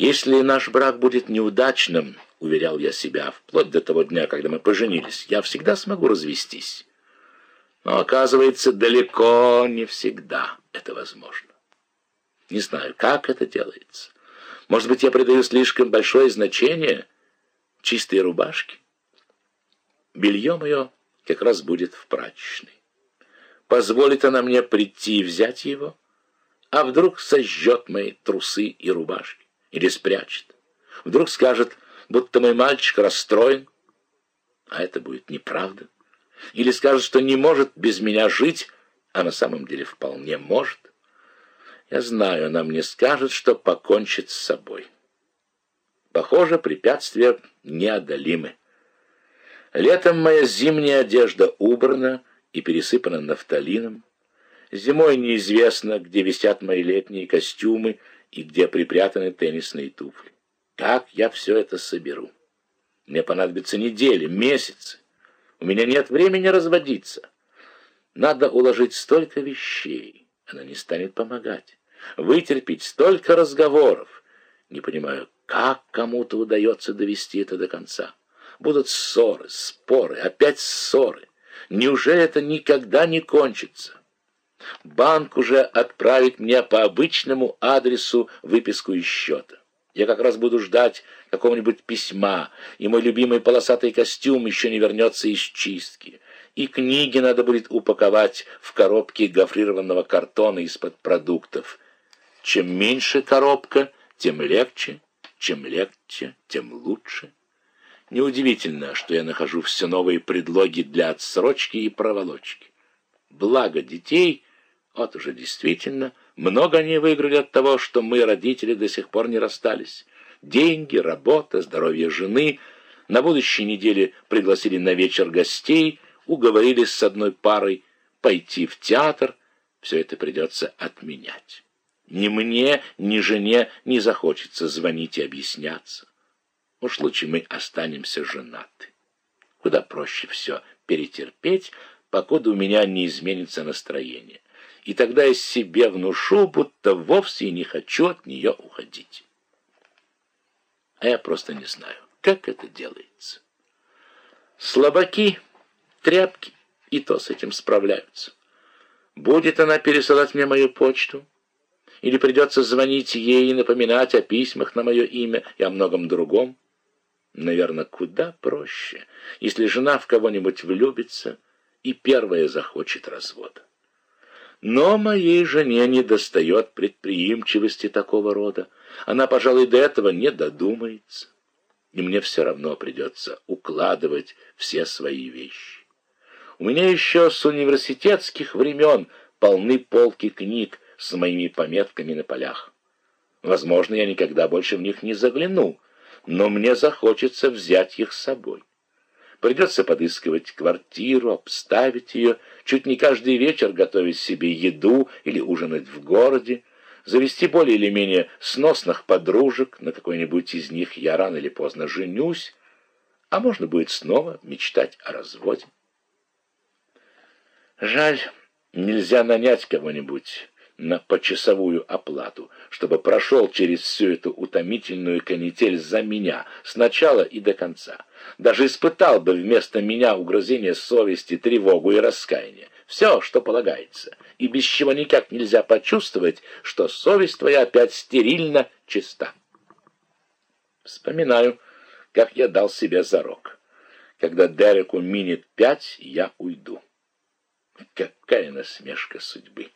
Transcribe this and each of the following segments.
Если наш брак будет неудачным, уверял я себя, вплоть до того дня, когда мы поженились, я всегда смогу развестись. Но, оказывается, далеко не всегда это возможно. Не знаю, как это делается. Может быть, я придаю слишком большое значение чистой рубашке? Белье мое как раз будет в прачечной. Позволит она мне прийти и взять его? А вдруг сожжет мои трусы и рубашки? Или спрячет? Вдруг скажет, будто мой мальчик расстроен? А это будет неправда. Или скажет, что не может без меня жить, а на самом деле вполне может. Я знаю, она мне скажет, что покончит с собой. Похоже, препятствия неодолимы. Летом моя зимняя одежда убрана и пересыпана нафталином. Зимой неизвестно, где висят мои летние костюмы и где припрятаны теннисные туфли. Как я все это соберу? Мне понадобится недели, месяцы. У меня нет времени разводиться. Надо уложить столько вещей. Она не станет помогать. Вытерпеть столько разговоров. Не понимаю, как кому-то удается довести это до конца. Будут ссоры, споры, опять ссоры. Неужели это никогда не кончится? Банк уже отправит мне по обычному адресу выписку из счета. Я как раз буду ждать какого-нибудь письма, и мой любимый полосатый костюм еще не вернется из чистки. И книги надо будет упаковать в коробки гофрированного картона из-под продуктов. Чем меньше коробка, тем легче, чем легче, тем лучше. Неудивительно, что я нахожу все новые предлоги для отсрочки и проволочки. Благо детей, вот уже действительно, много они выиграли от того, что мы, родители, до сих пор не расстались. Деньги, работа, здоровье жены. На будущей неделе пригласили на вечер гостей, уговорились с одной парой пойти в театр. Все это придется отменять. Ни мне, ни жене не захочется звонить и объясняться. Уж лучше мы останемся женаты. Куда проще все перетерпеть, покуда у меня не изменится настроение. И тогда я себе внушу, будто вовсе не хочу от нее уходить. А я просто не знаю, как это делается. Слабаки, тряпки и то с этим справляются. Будет она пересылать мне мою почту, или придется звонить ей и напоминать о письмах на мое имя и о многом другом. Наверное, куда проще, если жена в кого-нибудь влюбится и первая захочет развода. Но моей жене не достает предприимчивости такого рода. Она, пожалуй, до этого не додумается. И мне все равно придется укладывать все свои вещи. У меня еще с университетских времен полны полки книг с моими пометками на полях. Возможно, я никогда больше в них не загляну, но мне захочется взять их с собой. Придется подыскивать квартиру, обставить ее, чуть не каждый вечер готовить себе еду или ужинать в городе, завести более или менее сносных подружек, на какой-нибудь из них я рано или поздно женюсь, а можно будет снова мечтать о разводе. Жаль, нельзя нанять кого-нибудь на почасовую оплату, чтобы прошел через всю эту утомительную канитель за меня, с начала и до конца. Даже испытал бы вместо меня угрызение совести, тревогу и раскаяние. Все, что полагается, и без чего никак нельзя почувствовать, что совесть твоя опять стерильно чиста. Вспоминаю, как я дал себе зарок. Когда Дереку минит пять, я уйду. Какая насмешка судьбы!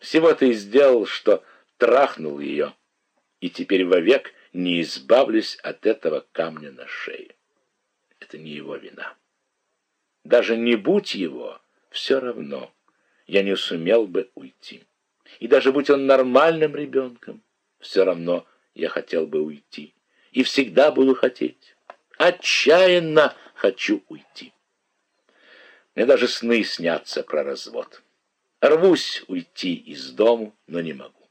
Всего ты сделал, что трахнул ее, и теперь вовек не избавлюсь от этого камня на шее. Это не его вина. Даже не будь его, все равно я не сумел бы уйти. И даже будь он нормальным ребенком, все равно я хотел бы уйти. И всегда буду хотеть. Отчаянно хочу уйти. Мне даже сны снятся про развод. Рвусь уйти из дому, но не могу.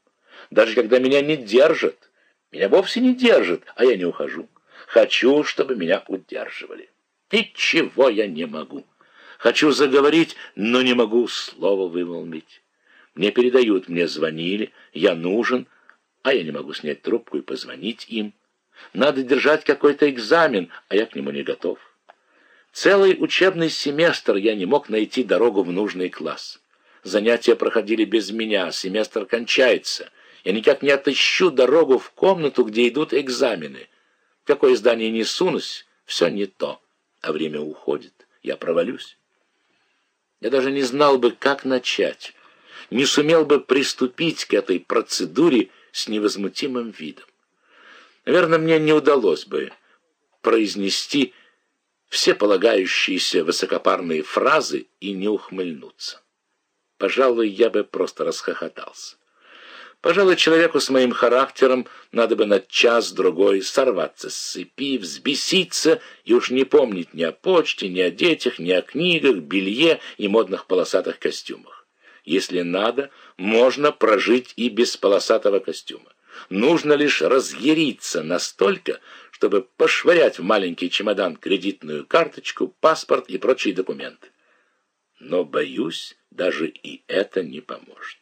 Даже когда меня не держат, меня вовсе не держат, а я не ухожу. Хочу, чтобы меня удерживали. Ничего я не могу. Хочу заговорить, но не могу слова вымолвить. Мне передают, мне звонили, я нужен, а я не могу снять трубку и позвонить им. Надо держать какой-то экзамен, а я к нему не готов. Целый учебный семестр я не мог найти дорогу в нужный класс. Занятия проходили без меня, семестр кончается. Я никак не отыщу дорогу в комнату, где идут экзамены. В какое здание не сунусь, все не то, а время уходит, я провалюсь. Я даже не знал бы, как начать, не сумел бы приступить к этой процедуре с невозмутимым видом. Наверное, мне не удалось бы произнести все полагающиеся высокопарные фразы и не ухмыльнуться. Пожалуй, я бы просто расхохотался. Пожалуй, человеку с моим характером надо бы на час-другой сорваться с цепи, взбеситься и уж не помнить ни о почте, ни о детях, ни о книгах, белье и модных полосатых костюмах. Если надо, можно прожить и без полосатого костюма. Нужно лишь разъяриться настолько, чтобы пошвырять в маленький чемодан кредитную карточку, паспорт и прочие документы. Но, боюсь, даже и это не поможет.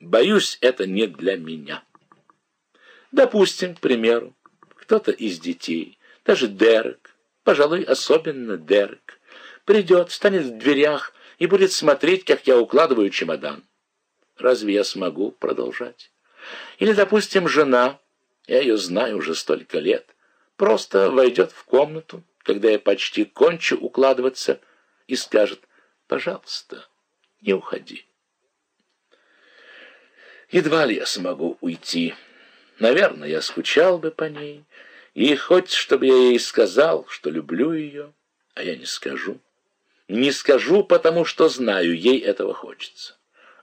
Боюсь, это не для меня. Допустим, к примеру, кто-то из детей, даже Дерек, пожалуй, особенно Дерек, придет, станет в дверях и будет смотреть, как я укладываю чемодан. Разве я смогу продолжать? Или, допустим, жена, я ее знаю уже столько лет, просто войдет в комнату, когда я почти кончу укладываться, и скажет, пожалуйста, не уходи. Едва ли я смогу уйти. Наверное, я скучал бы по ней, и хоть, чтобы я ей сказал, что люблю ее, а я не скажу. Не скажу, потому что знаю, ей этого хочется.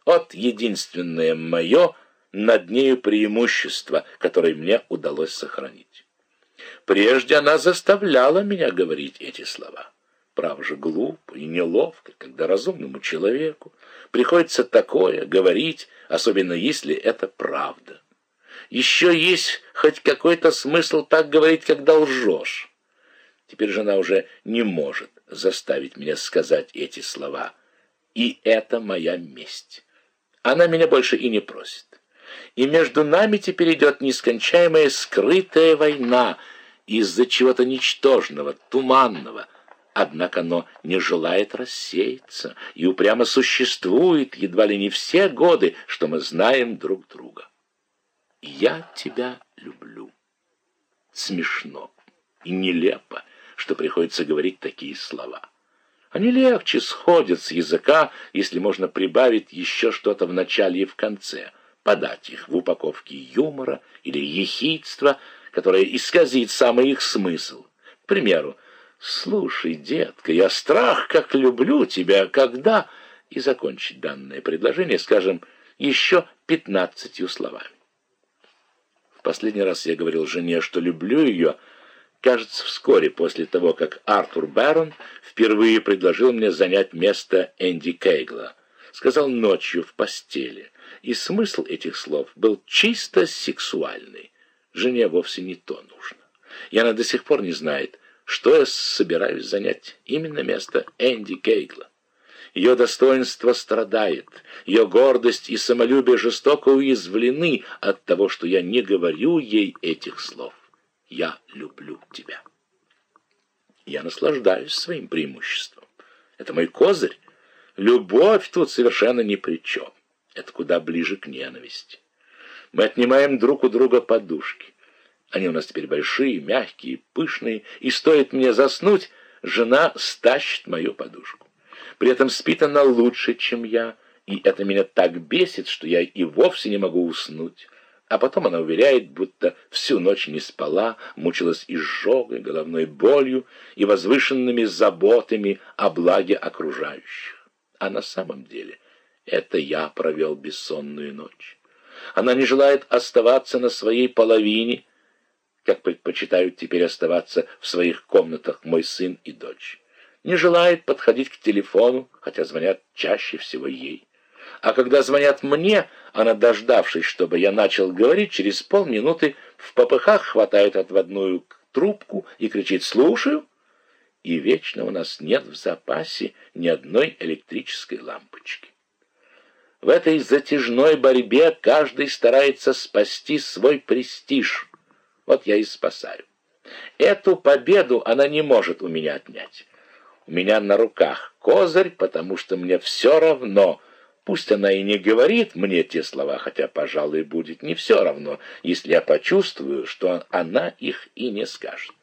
Вот единственное мое над нею преимущество, которое мне удалось сохранить. Прежде она заставляла меня говорить эти слова. Право же глупо и неловко, когда разумному человеку приходится такое говорить, особенно если это правда. Еще есть хоть какой-то смысл так говорить, когда лжешь. Теперь жена уже не может заставить меня сказать эти слова. И это моя месть. Она меня больше и не просит. И между нами теперь идет нескончаемая скрытая война из-за чего-то ничтожного, туманного, Однако оно не желает рассеяться и упрямо существует едва ли не все годы, что мы знаем друг друга. «Я тебя люблю». Смешно и нелепо, что приходится говорить такие слова. Они легче сходят с языка, если можно прибавить еще что-то в начале и в конце, подать их в упаковке юмора или ехидства, которое исказит самый их смысл. К примеру, «Слушай, детка, я страх как люблю тебя, когда...» И закончить данное предложение, скажем, еще пятнадцатью словами. В последний раз я говорил жене, что люблю ее, кажется, вскоре после того, как Артур Бэрон впервые предложил мне занять место Энди Кейгла. Сказал ночью в постели. И смысл этих слов был чисто сексуальный. Жене вовсе не то нужно. И она до сих пор не знает, что я собираюсь занять именно место Энди Кейгла. Ее достоинство страдает, ее гордость и самолюбие жестоко уязвлены от того, что я не говорю ей этих слов. Я люблю тебя. Я наслаждаюсь своим преимуществом. Это мой козырь. Любовь тут совершенно ни при чем. Это куда ближе к ненависти. Мы отнимаем друг у друга подушки. Они у нас теперь большие, мягкие, пышные, и стоит мне заснуть, жена стащит мою подушку. При этом спит она лучше, чем я, и это меня так бесит, что я и вовсе не могу уснуть. А потом она уверяет, будто всю ночь не спала, мучилась изжогой, головной болью и возвышенными заботами о благе окружающих. А на самом деле это я провел бессонную ночь. Она не желает оставаться на своей половине, как предпочитают теперь оставаться в своих комнатах мой сын и дочь. Не желает подходить к телефону, хотя звонят чаще всего ей. А когда звонят мне, она, дождавшись, чтобы я начал говорить, через полминуты в попыхах хватает отводную трубку и кричит «Слушаю!» И вечно у нас нет в запасе ни одной электрической лампочки. В этой затяжной борьбе каждый старается спасти свой престиж. Вот я и спасаю. Эту победу она не может у меня отнять. У меня на руках козырь, потому что мне все равно. Пусть она и не говорит мне те слова, хотя, пожалуй, будет не все равно, если я почувствую, что она их и не скажет.